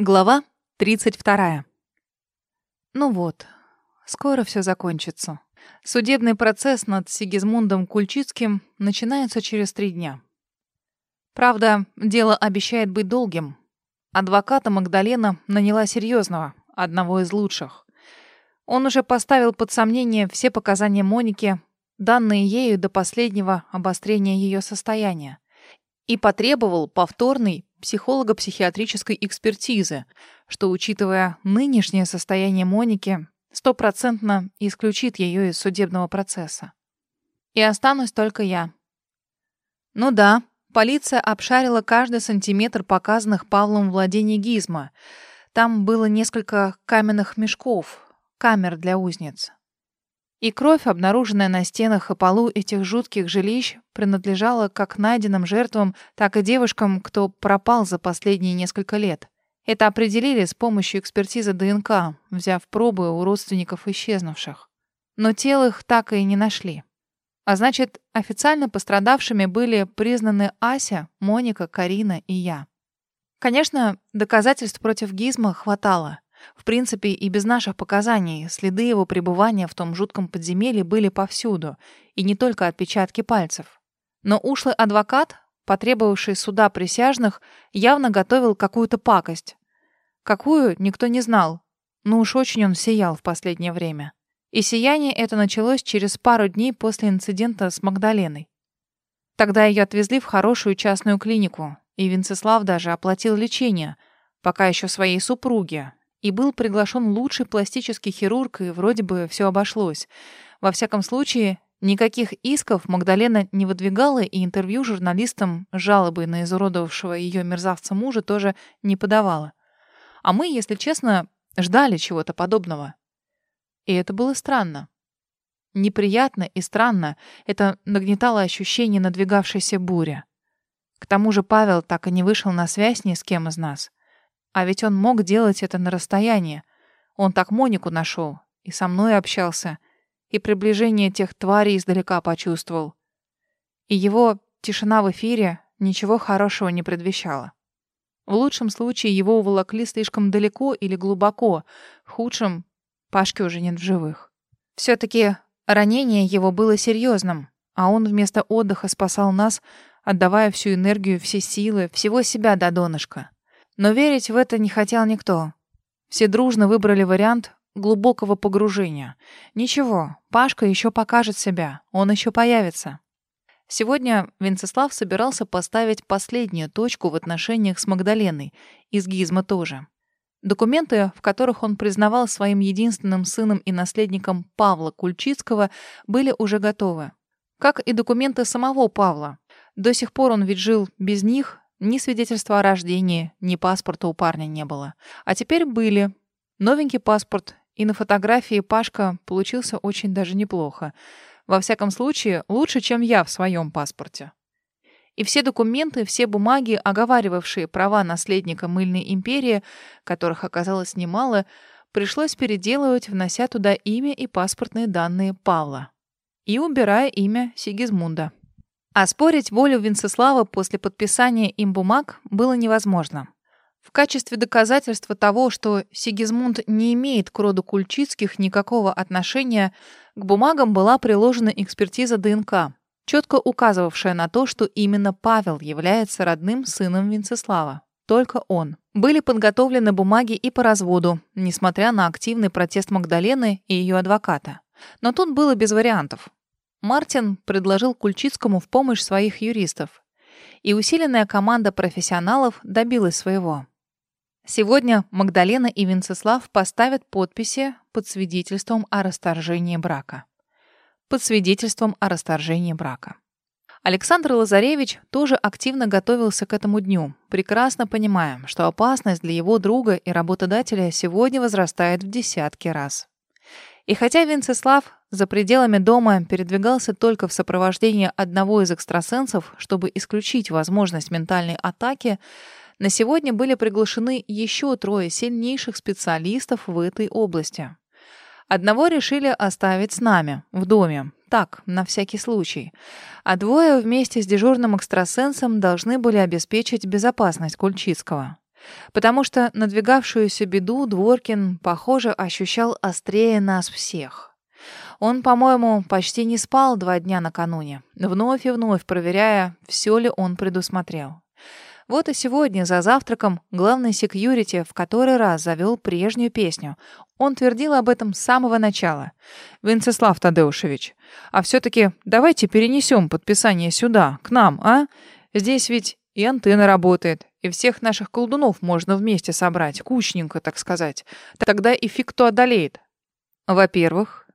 Глава 32. Ну вот, скоро все закончится. Судебный процесс над Сигизмундом Кульчицким начинается через три дня. Правда, дело обещает быть долгим. Адвоката Магдалена наняла серьезного, одного из лучших. Он уже поставил под сомнение все показания Моники, данные ею до последнего обострения ее состояния, и потребовал повторный психолого-психиатрической экспертизы, что, учитывая нынешнее состояние Моники, стопроцентно исключит ее из судебного процесса. И останусь только я. Ну да, полиция обшарила каждый сантиметр показанных Павлом владений Гизма. Там было несколько каменных мешков, камер для узниц. И кровь, обнаруженная на стенах и полу этих жутких жилищ, принадлежала как найденным жертвам, так и девушкам, кто пропал за последние несколько лет. Это определили с помощью экспертизы ДНК, взяв пробы у родственников исчезнувших. Но тел их так и не нашли. А значит, официально пострадавшими были признаны Ася, Моника, Карина и я. Конечно, доказательств против Гизма хватало. В принципе, и без наших показаний следы его пребывания в том жутком подземелье были повсюду, и не только отпечатки пальцев. Но ушлый адвокат, потребовавший суда присяжных, явно готовил какую-то пакость. Какую, никто не знал, но уж очень он сиял в последнее время. И сияние это началось через пару дней после инцидента с Магдаленой. Тогда ее отвезли в хорошую частную клинику, и Венцеслав даже оплатил лечение, пока еще своей супруге, и был приглашен лучший пластический хирург, и вроде бы все обошлось. Во всяком случае, никаких исков Магдалена не выдвигала, и интервью журналистам жалобы на изуродовавшего ее мерзавца мужа тоже не подавала. А мы, если честно, ждали чего-то подобного. И это было странно. Неприятно и странно. Это нагнетало ощущение надвигавшейся бури. К тому же Павел так и не вышел на связь ни с кем из нас. А ведь он мог делать это на расстоянии. Он так Монику нашел, и со мной общался, и приближение тех тварей издалека почувствовал. И его тишина в эфире ничего хорошего не предвещала. В лучшем случае его уволокли слишком далеко или глубоко, в худшем Пашки уже нет в живых. Все-таки ранение его было серьезным, а он вместо отдыха спасал нас, отдавая всю энергию, все силы, всего себя до донышка. Но верить в это не хотел никто. Все дружно выбрали вариант глубокого погружения. Ничего, Пашка еще покажет себя, он еще появится. Сегодня Венцеслав собирался поставить последнюю точку в отношениях с Магдаленой, и с Гизмо тоже. Документы, в которых он признавал своим единственным сыном и наследником Павла Кульчицкого, были уже готовы. Как и документы самого Павла. До сих пор он ведь жил без них, ни свидетельства о рождении, ни паспорта у парня не было. А теперь были. Новенький паспорт, и на фотографии Пашка получился очень даже неплохо. Во всяком случае, лучше, чем я в своем паспорте. И все документы, все бумаги, оговаривавшие права наследника мыльной империи, которых оказалось немало, пришлось переделывать, внося туда имя и паспортные данные Павла. И убирая имя Сигизмунда. А спорить волю Венцеслава после подписания им бумаг было невозможно. В качестве доказательства того, что Сигизмунд не имеет к роду Кульчицких никакого отношения, к бумагам была приложена экспертиза ДНК, четко указывавшая на то, что именно Павел является родным сыном Венцеслава. Только он. Были подготовлены бумаги и по разводу, несмотря на активный протест Магдалены и ее адвоката. Но тут было без вариантов. Мартин предложил Кульчицкому в помощь своих юристов. И усиленная команда профессионалов добилась своего. Сегодня Магдалена и Венцеслав поставят подписи под свидетельством о расторжении брака. Под свидетельством о расторжении брака. Александр Лазаревич тоже активно готовился к этому дню, прекрасно понимая, что опасность для его друга и работодателя сегодня возрастает в десятки раз. И хотя Венцеслав за пределами дома передвигался только в сопровождении одного из экстрасенсов, чтобы исключить возможность ментальной атаки, на сегодня были приглашены еще трое сильнейших специалистов в этой области. Одного решили оставить с нами, в доме, так, на всякий случай. А двое вместе с дежурным экстрасенсом должны были обеспечить безопасность Кульчицкого. Потому что надвигавшуюся беду Дворкин, похоже, ощущал острее нас всех. Он, по-моему, почти не спал два дня накануне, вновь и вновь проверяя, все ли он предусмотрел. Вот и сегодня за завтраком главный секьюрити в который раз завел прежнюю песню. Он твердил об этом с самого начала. «Венцеслав Тадеушевич, а все-таки давайте перенесем подписание сюда, к нам, а? Здесь ведь и антенна работает, и всех наших колдунов можно вместе собрать, кучненько, так сказать. Тогда эффект то одолеет». «Во-первых,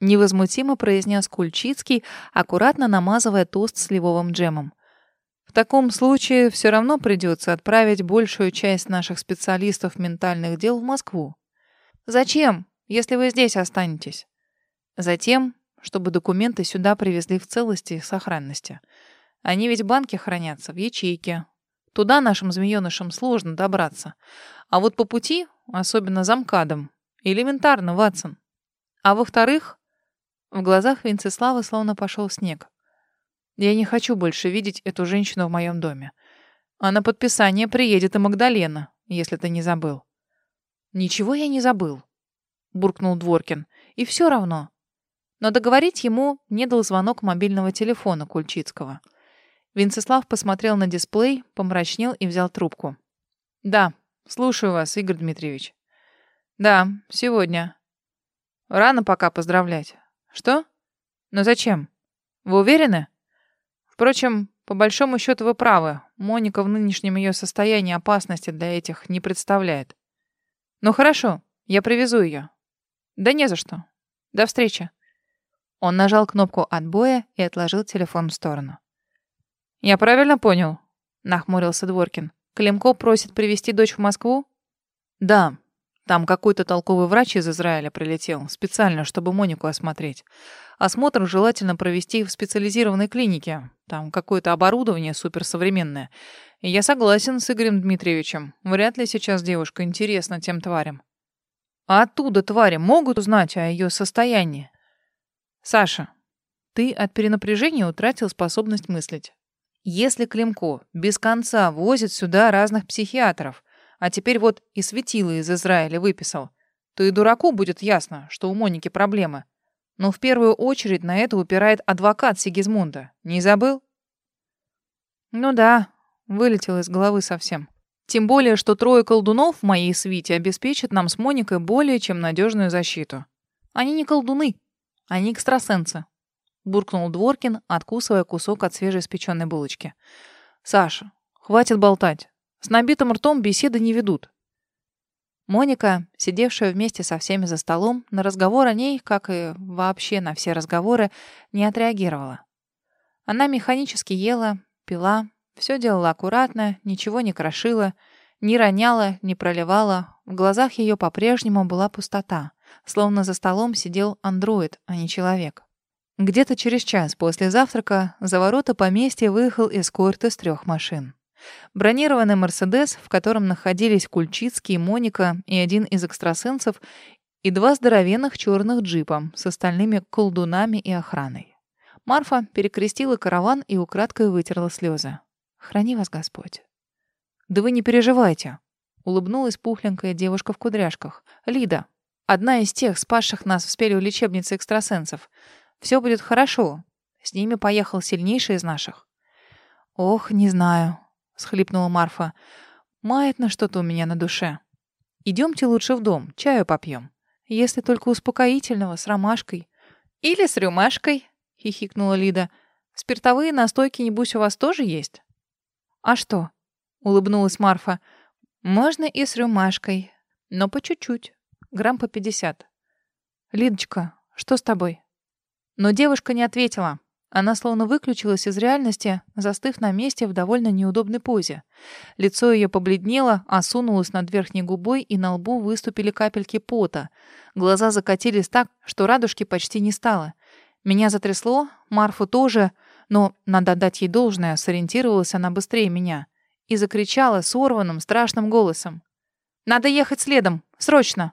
невозмутимо произнес Кульчицкий, аккуратно намазывая тост сливовым джемом. В таком случае все равно придется отправить большую часть наших специалистов ментальных дел в Москву. Зачем, если вы здесь останетесь? Затем, чтобы документы сюда привезли в целости и сохранности. Они ведь в банке хранятся, в ячейке. Туда нашим змеёнышам сложно добраться. А вот по пути, особенно замкадом, элементарно, Ватсон. А во-вторых, в глазах Венцеслава словно пошел снег. Я не хочу больше видеть эту женщину в моем доме. А на подписание приедет и Магдалена, если ты не забыл. Ничего я не забыл, буркнул Дворкин. И все равно. Но договорить ему не дал звонок мобильного телефона Кульчицкого. Венцеслав посмотрел на дисплей, помрачнел и взял трубку. «Да, слушаю вас, Игорь Дмитриевич». «Да, сегодня. Рано пока поздравлять. Что? Но зачем? Вы уверены? Впрочем, по большому счету вы правы. Моника в нынешнем ее состоянии опасности для этих не представляет. Ну хорошо, я привезу ее. Да не за что. До встречи. Он нажал кнопку отбоя и отложил телефон в сторону. «Я правильно понял?» — нахмурился Дворкин. «Климко просит привезти дочь в Москву?» «Да, там какой-то толковый врач из Израиля прилетел, специально, чтобы Монику осмотреть. Осмотр желательно провести в специализированной клинике. Там какое-то оборудование суперсовременное. И я согласен с Игорем Дмитриевичем. Вряд ли сейчас девушка интересна тем тварям. А оттуда твари могут узнать о ее состоянии? Саша, ты от перенапряжения утратил способность мыслить. Если Климко без конца возит сюда разных психиатров, а теперь вот и светило из Израиля выписал, то и дураку будет ясно, что у Моники проблемы. Но в первую очередь на это упирает адвокат Сигизмунда. Не забыл? Ну да, вылетел из головы совсем. Тем более, что трое колдунов в моей свите обеспечат нам с Моникой более чем надежную защиту. Они не колдуны, они экстрасенсы. Буркнул Дворкин, откусывая кусок от свежеиспеченной булочки. Саша, хватит болтать. С набитым ртом беседы не ведут. Моника, сидевшая вместе со всеми за столом, на разговор о ней, как и вообще на все разговоры, не отреагировала. Она механически ела, пила, все делала аккуратно, ничего не крошила, не роняла, не проливала. В глазах ее по-прежнему была пустота, словно за столом сидел андроид, а не человек. Где-то через час после завтрака за ворота поместья выехал эскорт из трех машин. Бронированный «Мерседес», в котором находились Кульчицкий, Моника и один из экстрасенсов, и два здоровенных черных джипа с остальными колдунами и охраной. Марфа перекрестила караван и украдкой вытерла слезы. «Храни вас Господь». «Да вы не переживайте», — улыбнулась пухленькая девушка в кудряшках. «Лида, одна из тех, спасших нас в спеле лечебнице экстрасенсов. Все будет хорошо. С ними поехал сильнейший из наших». «Ох, не знаю», — схлипнула Марфа. «Маятно что-то у меня на душе. Идемте лучше в дом, чаю попьем. Если только успокоительного, с ромашкой». «Или с рюмашкой», — хихикнула Лида. «Спиртовые настойки, небось, у вас тоже есть?» «А что?» — улыбнулась Марфа. «Можно и с рюмашкой, но по чуть-чуть, грамм по пятьдесят». «Лидочка, что с тобой?» Но девушка не ответила. Она словно выключилась из реальности, застыв на месте в довольно неудобной позе. Лицо ее побледнело, осунулось над верхней губой, и на лбу выступили капельки пота. Глаза закатились так, что радужки почти не стало. Меня затрясло, Марфу тоже, но, надо отдать ей должное, сориентировалась она быстрее меня. И закричала сорванным, страшным голосом. «Надо ехать следом! Срочно!